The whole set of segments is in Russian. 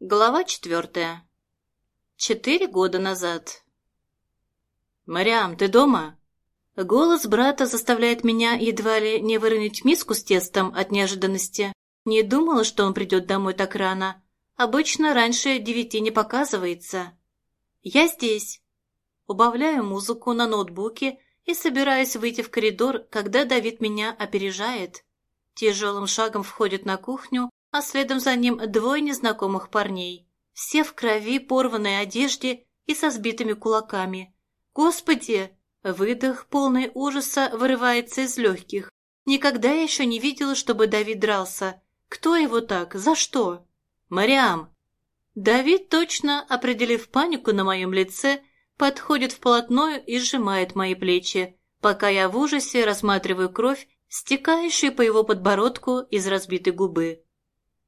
Глава четвертая. Четыре года назад. «Мариам, ты дома?» Голос брата заставляет меня едва ли не выронить миску с тестом от неожиданности. Не думала, что он придет домой так рано. Обычно раньше девяти не показывается. «Я здесь». Убавляю музыку на ноутбуке и собираюсь выйти в коридор, когда Давид меня опережает. Тяжелым шагом входит на кухню, а следом за ним двое незнакомых парней. Все в крови, порванной одежде и со сбитыми кулаками. «Господи!» Выдох, полный ужаса, вырывается из легких. Никогда я еще не видела, чтобы Давид дрался. Кто его так? За что? «Мариам!» Давид, точно определив панику на моем лице, подходит вплотную и сжимает мои плечи, пока я в ужасе рассматриваю кровь, стекающую по его подбородку из разбитой губы.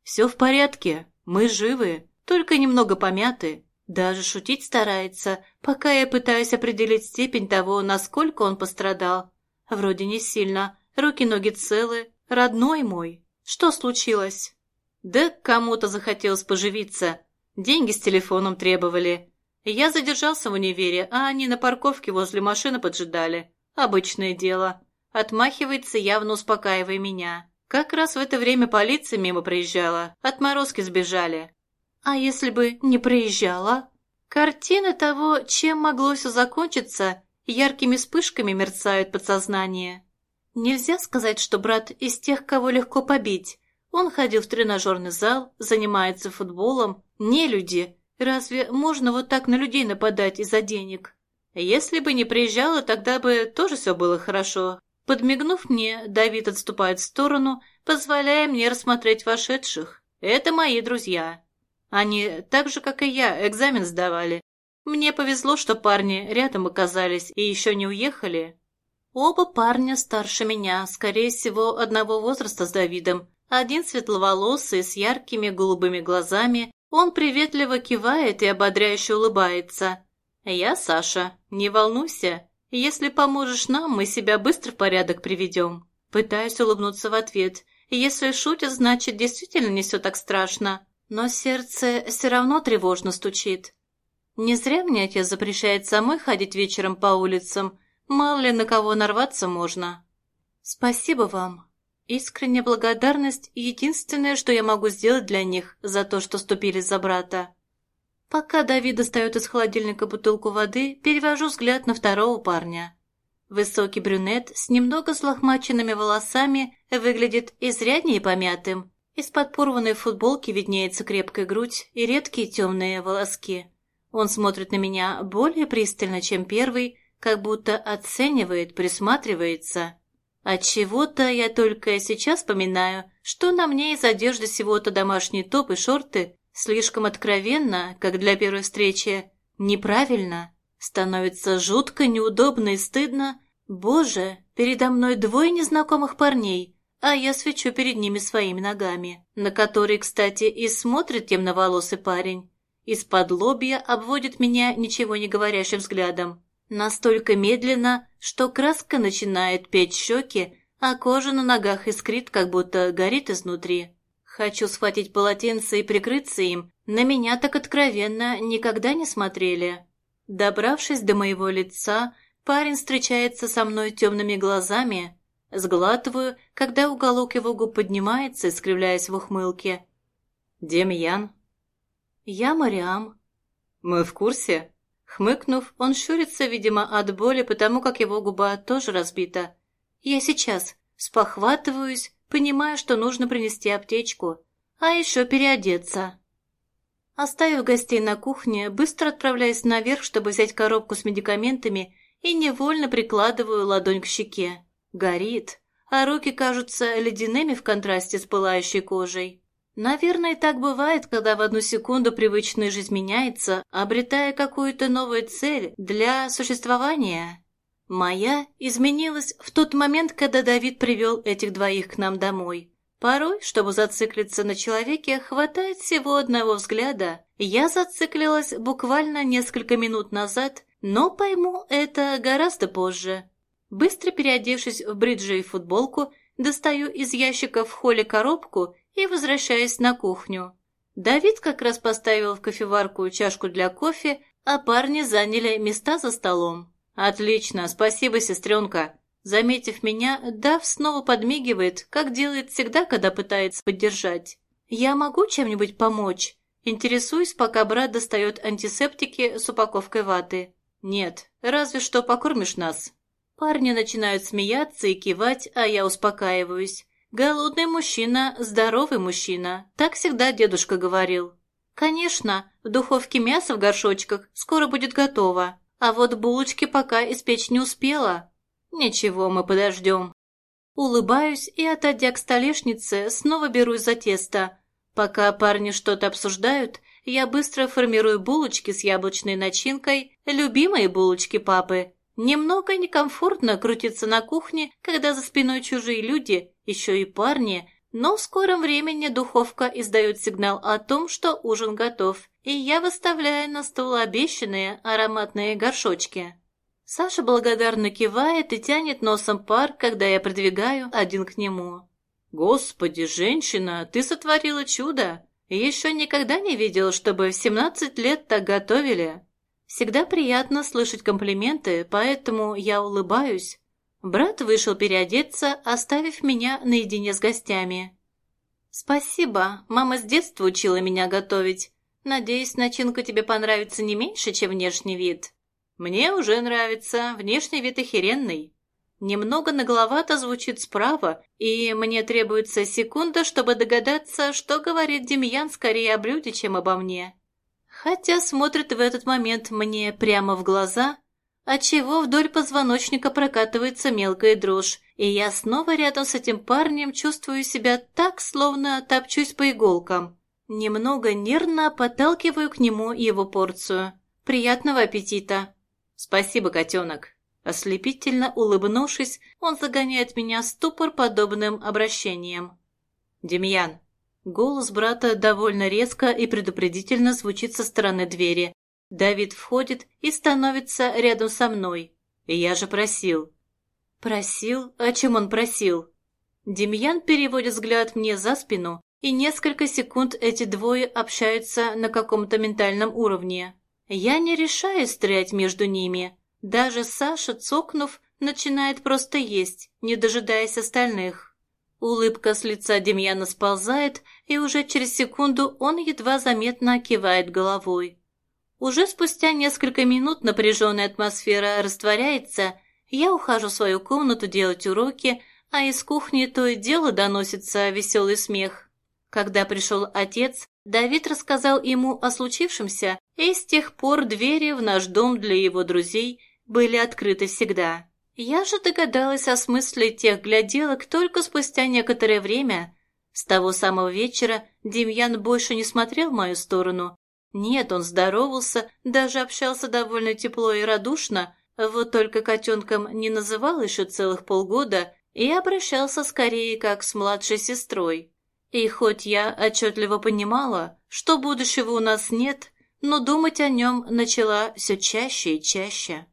«Все в порядке, мы живы, только немного помяты». Даже шутить старается, пока я пытаюсь определить степень того, насколько он пострадал. Вроде не сильно, руки-ноги целы. Родной мой, что случилось? Да кому-то захотелось поживиться. Деньги с телефоном требовали. Я задержался в универе, а они на парковке возле машины поджидали. Обычное дело. Отмахивается, явно успокаивая меня. Как раз в это время полиция мимо проезжала, отморозки сбежали. А если бы не проезжала? Картины того, чем могло все закончиться, яркими вспышками мерцают подсознание. Нельзя сказать, что брат из тех, кого легко побить. Он ходил в тренажерный зал, занимается футболом. Не люди. Разве можно вот так на людей нападать из-за денег? Если бы не приезжала, тогда бы тоже все было хорошо. Подмигнув мне, Давид отступает в сторону, позволяя мне рассмотреть вошедших. Это мои друзья. Они, так же, как и я, экзамен сдавали. Мне повезло, что парни рядом оказались и еще не уехали. Оба парня старше меня, скорее всего, одного возраста с Давидом. Один светловолосый, с яркими голубыми глазами. Он приветливо кивает и ободряюще улыбается. «Я Саша. Не волнуйся. Если поможешь нам, мы себя быстро в порядок приведем. Пытаюсь улыбнуться в ответ. Если шутят, значит, действительно не все так страшно. Но сердце все равно тревожно стучит. Не зря мне отец запрещает самой ходить вечером по улицам. Мало ли на кого нарваться можно. Спасибо вам. Искренняя благодарность – единственное, что я могу сделать для них за то, что ступили за брата. Пока Давид достает из холодильника бутылку воды, перевожу взгляд на второго парня. Высокий брюнет с немного слохмаченными волосами выглядит изряднее помятым. Из-под порванной футболки виднеется крепкая грудь и редкие темные волоски. Он смотрит на меня более пристально, чем первый, как будто оценивает, присматривается. От чего-то я только сейчас вспоминаю, что на мне из одежды всего-то домашний топ и шорты, Слишком откровенно, как для первой встречи. Неправильно. Становится жутко, неудобно и стыдно. Боже, передо мной двое незнакомых парней, а я свечу перед ними своими ногами, на которые, кстати, и смотрит темноволосый парень. Из-под лобья обводит меня ничего не говорящим взглядом. Настолько медленно, что краска начинает петь щеки, а кожа на ногах искрит, как будто горит изнутри. Хочу схватить полотенце и прикрыться им. На меня так откровенно никогда не смотрели. Добравшись до моего лица, парень встречается со мной темными глазами. Сглатываю, когда уголок его губ поднимается, искривляясь в ухмылке. «Демьян?» «Я Мариам». «Мы в курсе?» Хмыкнув, он щурится, видимо, от боли, потому как его губа тоже разбита. «Я сейчас спохватываюсь, понимая, что нужно принести аптечку, а еще переодеться. Оставив гостей на кухне, быстро отправляюсь наверх, чтобы взять коробку с медикаментами и невольно прикладываю ладонь к щеке. Горит, а руки кажутся ледяными в контрасте с пылающей кожей. Наверное, так бывает, когда в одну секунду привычная жизнь меняется, обретая какую-то новую цель для существования. Моя изменилась в тот момент, когда Давид привел этих двоих к нам домой. Порой, чтобы зациклиться на человеке, хватает всего одного взгляда. Я зациклилась буквально несколько минут назад, но пойму это гораздо позже. Быстро переодевшись в бриджи и футболку, достаю из ящика в холле коробку и возвращаюсь на кухню. Давид как раз поставил в кофеварку чашку для кофе, а парни заняли места за столом. «Отлично, спасибо, сестренка!» Заметив меня, Дав снова подмигивает, как делает всегда, когда пытается поддержать. «Я могу чем-нибудь помочь?» Интересуюсь, пока брат достает антисептики с упаковкой ваты. «Нет, разве что покормишь нас». Парни начинают смеяться и кивать, а я успокаиваюсь. Голодный мужчина – здоровый мужчина. Так всегда дедушка говорил. Конечно, в духовке мясо в горшочках скоро будет готово. А вот булочки пока испечь не успела. Ничего, мы подождем. Улыбаюсь и, отойдя к столешнице, снова берусь за тесто. Пока парни что-то обсуждают, я быстро формирую булочки с яблочной начинкой, любимые булочки папы. Немного некомфортно крутиться на кухне, когда за спиной чужие люди, еще и парни, но в скором времени духовка издает сигнал о том, что ужин готов, и я выставляю на стол обещанные ароматные горшочки. Саша благодарно кивает и тянет носом пар, когда я продвигаю один к нему. «Господи, женщина, ты сотворила чудо! Еще никогда не видел, чтобы в семнадцать лет так готовили!» Всегда приятно слышать комплименты, поэтому я улыбаюсь. Брат вышел переодеться, оставив меня наедине с гостями. «Спасибо, мама с детства учила меня готовить. Надеюсь, начинка тебе понравится не меньше, чем внешний вид». «Мне уже нравится, внешний вид охеренный». Немного нагловато звучит справа, и мне требуется секунда, чтобы догадаться, что говорит Демьян скорее о блюде, чем обо мне хотя смотрит в этот момент мне прямо в глаза, отчего вдоль позвоночника прокатывается мелкая дрожь, и я снова рядом с этим парнем чувствую себя так, словно топчусь по иголкам. Немного нервно подталкиваю к нему его порцию. Приятного аппетита! Спасибо, котенок! Ослепительно улыбнувшись, он загоняет меня в ступор подобным обращением. «Демьян, Голос брата довольно резко и предупредительно звучит со стороны двери. Давид входит и становится рядом со мной. Я же просил. Просил? О чем он просил? Демьян переводит взгляд мне за спину, и несколько секунд эти двое общаются на каком-то ментальном уровне. Я не решаюсь стрелять между ними. Даже Саша, цокнув, начинает просто есть, не дожидаясь остальных. Улыбка с лица Демьяна сползает, и уже через секунду он едва заметно кивает головой. Уже спустя несколько минут напряженная атмосфера растворяется, я ухожу в свою комнату делать уроки, а из кухни то и дело доносится веселый смех. Когда пришел отец, Давид рассказал ему о случившемся, и с тех пор двери в наш дом для его друзей были открыты всегда. Я же догадалась о смысле тех гляделок только спустя некоторое время. С того самого вечера Демьян больше не смотрел в мою сторону. Нет, он здоровался, даже общался довольно тепло и радушно, вот только котенком не называл еще целых полгода и обращался скорее как с младшей сестрой. И хоть я отчетливо понимала, что будущего у нас нет, но думать о нем начала все чаще и чаще.